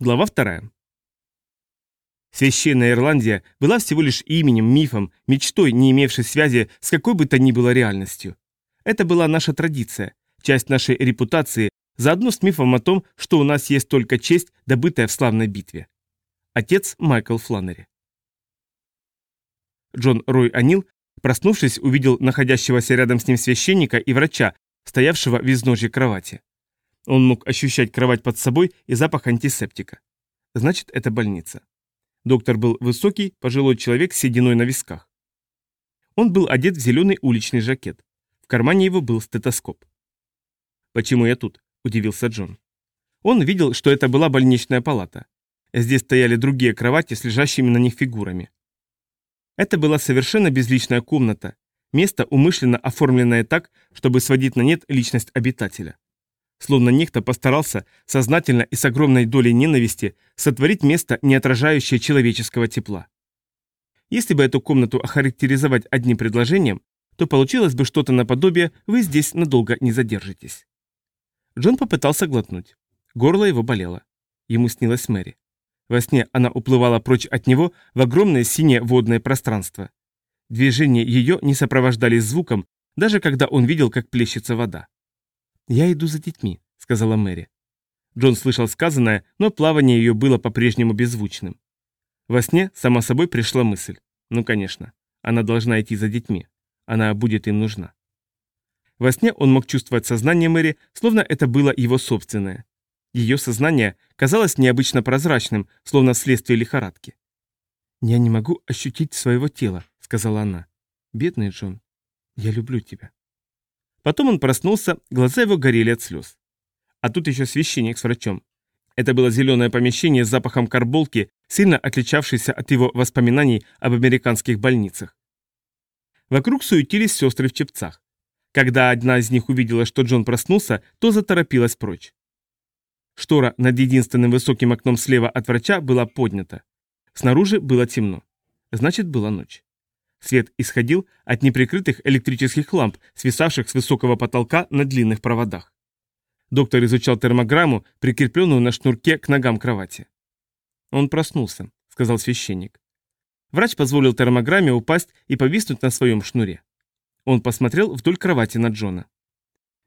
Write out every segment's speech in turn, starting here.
Глава вторая. Священная Ирландия была всего лишь именем, мифом, мечтой, не имевшей связи с какой бы то ни было реальностью. Это была наша традиция, часть нашей репутации, заодно с мифом о том, что у нас есть только честь, добытая в славной битве. Отец Майкл Фланнери. Джон Рой Анил, проснувшись, увидел находящегося рядом с ним священника и врача, стоявшего в изножье кровати. Он мог ощущать кровать под собой и запах антисептика. Значит, это больница. Доктор был высокий, пожилой человек с сединой на висках. Он был одет в зеленый уличный жакет. В кармане его был стетоскоп. «Почему я тут?» – удивился Джон. Он видел, что это была больничная палата. Здесь стояли другие кровати с лежащими на них фигурами. Это была совершенно безличная комната, место, умышленно оформленное так, чтобы сводить на нет личность обитателя. Словно некто постарался сознательно и с огромной долей ненависти сотворить место, не отражающее человеческого тепла. Если бы эту комнату охарактеризовать одним предложением, то получилось бы что-то наподобие «вы здесь надолго не задержитесь». Джон попытался глотнуть. Горло его болело. Ему снилась Мэри. Во сне она уплывала прочь от него в огромное синее водное пространство. Движения ее не сопровождались звуком, даже когда он видел, как плещется вода. «Я иду за детьми», — сказала Мэри. Джон слышал сказанное, но плавание ее было по-прежнему беззвучным. Во сне сама собой пришла мысль. Ну, конечно, она должна идти за детьми. Она будет им нужна. Во сне он мог чувствовать сознание Мэри, словно это было его собственное. Ее сознание казалось необычно прозрачным, словно вследствие лихорадки. «Я не могу ощутить своего тела», — сказала она. «Бедный Джон, я люблю тебя». Потом он проснулся, глаза его горели от слез. А тут еще священник с врачом. Это было зеленое помещение с запахом карболки, сильно отличавшееся от его воспоминаний об американских больницах. Вокруг суетились сестры в чепцах. Когда одна из них увидела, что Джон проснулся, то заторопилась прочь. Штора над единственным высоким окном слева от врача была поднята. Снаружи было темно. Значит, была ночь. Свет исходил от неприкрытых электрических ламп, свисавших с высокого потолка на длинных проводах. Доктор изучал термограмму, прикрепленную на шнурке к ногам кровати. «Он проснулся», — сказал священник. Врач позволил термограмме упасть и повиснуть на своем шнуре. Он посмотрел вдоль кровати на Джона.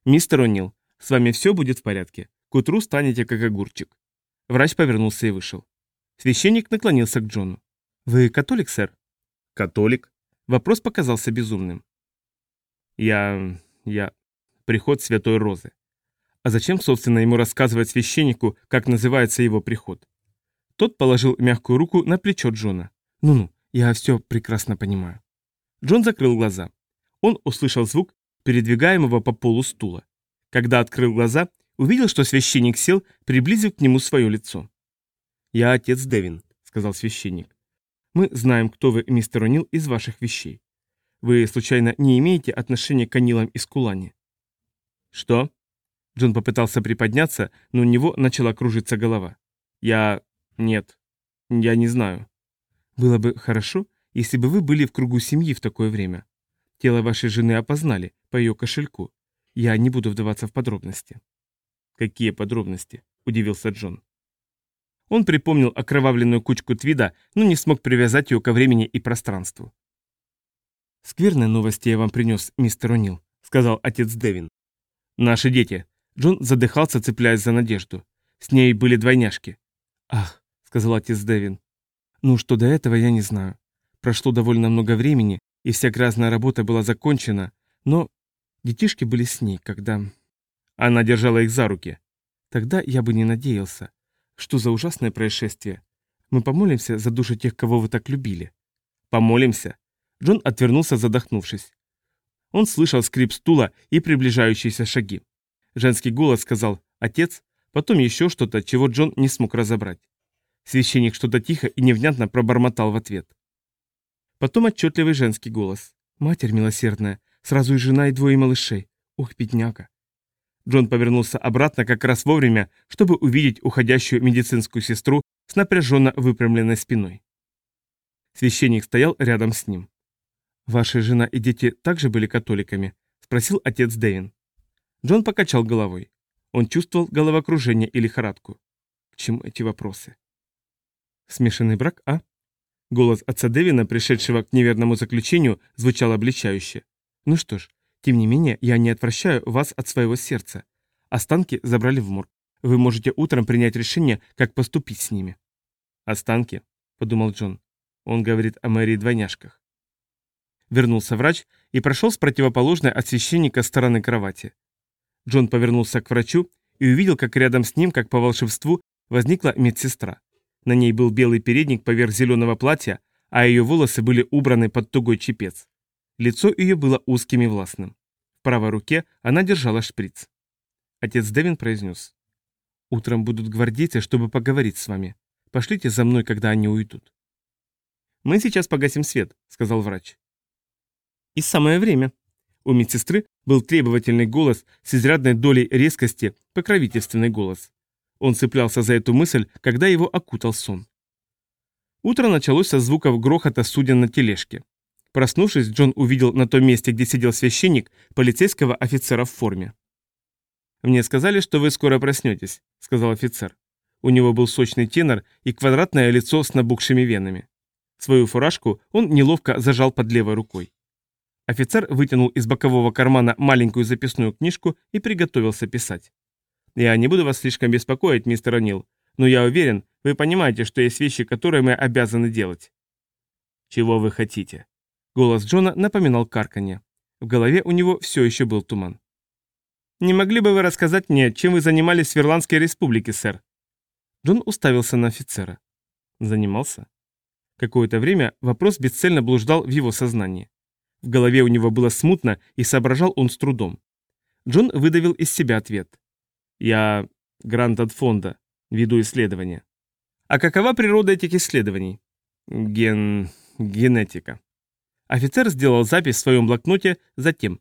«Мистер О'Нил, с вами все будет в порядке. К утру станете как огурчик». Врач повернулся и вышел. Священник наклонился к Джону. «Вы католик, сэр?» «Католик», Вопрос показался безумным. Я... я... Приход Святой Розы. А зачем, собственно, ему рассказывать священнику, как называется его приход? Тот положил мягкую руку на плечо Джона. «Ну-ну, я все прекрасно понимаю». Джон закрыл глаза. Он услышал звук передвигаемого по полу стула. Когда открыл глаза, увидел, что священник сел, приблизив к нему свое лицо. «Я отец Девин», — сказал священник. Мы знаем, кто вы, мистер О'Нил, из ваших вещей. Вы, случайно, не имеете отношения к Анилам из Кулани?» «Что?» Джон попытался приподняться, но у него начала кружиться голова. «Я... нет. Я не знаю». «Было бы хорошо, если бы вы были в кругу семьи в такое время. Тело вашей жены опознали по ее кошельку. Я не буду вдаваться в подробности». «Какие подробности?» – удивился Джон. Он припомнил окровавленную кучку твида, но не смог привязать ее ко времени и пространству. «Скверные новости я вам принес, мистер О'Нил», — сказал отец Девин. «Наши дети». Джон задыхался, цепляясь за надежду. С ней были двойняшки. «Ах», — сказал отец Девин. «Ну, что до этого, я не знаю. Прошло довольно много времени, и вся грязная работа была закончена, но детишки были с ней, когда...» Она держала их за руки. «Тогда я бы не надеялся. Что за ужасное происшествие? Мы помолимся за души тех, кого вы так любили. Помолимся. Джон отвернулся, задохнувшись. Он слышал скрип стула и приближающиеся шаги. Женский голос сказал «Отец», потом еще что-то, чего Джон не смог разобрать. Священник что-то тихо и невнятно пробормотал в ответ. Потом отчетливый женский голос. «Матерь милосердная, сразу и жена, и двое малышей. Ох, бедняга». Джон повернулся обратно как раз вовремя, чтобы увидеть уходящую медицинскую сестру с напряженно выпрямленной спиной. Священник стоял рядом с ним. «Ваша жена и дети также были католиками?» – спросил отец Дэвин. Джон покачал головой. Он чувствовал головокружение и лихорадку. чему эти вопросы? Смешанный брак, а? Голос отца Девина, пришедшего к неверному заключению, звучал обличающе. Ну что ж, тем не менее, я не отвращаю вас от своего сердца. Останки забрали в морг. Вы можете утром принять решение, как поступить с ними. Останки, подумал Джон. Он говорит о Мэри двойняшках. Вернулся врач и прошел с противоположной от священника стороны кровати. Джон повернулся к врачу и увидел, как рядом с ним, как по волшебству, возникла медсестра. На ней был белый передник поверх зеленого платья, а ее волосы были убраны под тугой чепец. Лицо ее было узким и властным. В правой руке она держала шприц. Отец Дэвин произнес. «Утром будут гвардейцы, чтобы поговорить с вами. Пошлите за мной, когда они уйдут». «Мы сейчас погасим свет», — сказал врач. «И самое время». У медсестры был требовательный голос с изрядной долей резкости, покровительственный голос. Он цеплялся за эту мысль, когда его окутал сон. Утро началось со звуков грохота суден на тележке. Проснувшись, Джон увидел на том месте, где сидел священник, полицейского офицера в форме. «Мне сказали, что вы скоро проснетесь», — сказал офицер. У него был сочный тенор и квадратное лицо с набухшими венами. Свою фуражку он неловко зажал под левой рукой. Офицер вытянул из бокового кармана маленькую записную книжку и приготовился писать. «Я не буду вас слишком беспокоить, мистер О'Нил, но я уверен, вы понимаете, что есть вещи, которые мы обязаны делать». «Чего вы хотите?» Голос Джона напоминал карканье. В голове у него все еще был туман. «Не могли бы вы рассказать мне, чем вы занимались в Ирландской республике, сэр?» Джон уставился на офицера. «Занимался?» Какое-то время вопрос бесцельно блуждал в его сознании. В голове у него было смутно, и соображал он с трудом. Джон выдавил из себя ответ. «Я грант от фонда, веду исследования». «А какова природа этих исследований?» «Ген... генетика». Офицер сделал запись в своем блокноте затем.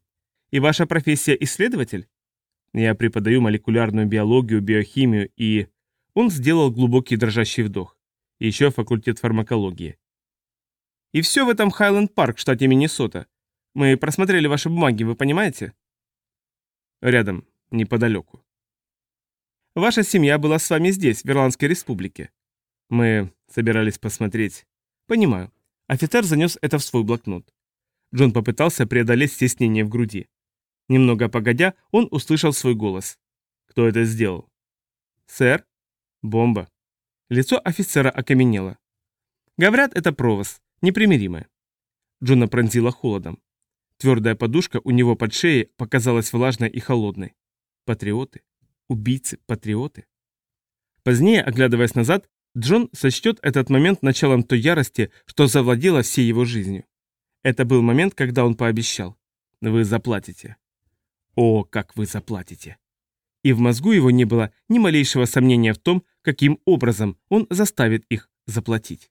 «И ваша профессия исследователь?» «Я преподаю молекулярную биологию, биохимию и...» Он сделал глубокий дрожащий вдох. еще факультет фармакологии. И все в этом Хайленд-парк, штате Миннесота. Мы просмотрели ваши бумаги, вы понимаете? Рядом, неподалеку. Ваша семья была с вами здесь, в Ирландской республике. Мы собирались посмотреть. Понимаю. Офицер занес это в свой блокнот. Джон попытался преодолеть стеснение в груди. Немного погодя, он услышал свой голос. Кто это сделал? Сэр? Бомба. Лицо офицера окаменело. Говорят, это провоз. Непримиримое. Джона пронзила холодом. Твердая подушка у него под шеей показалась влажной и холодной. Патриоты. Убийцы, патриоты. Позднее, оглядываясь назад, Джон сочтет этот момент началом той ярости, что завладела всей его жизнью. Это был момент, когда он пообещал. Вы заплатите. О, как вы заплатите. И в мозгу его не было ни малейшего сомнения в том, каким образом он заставит их заплатить.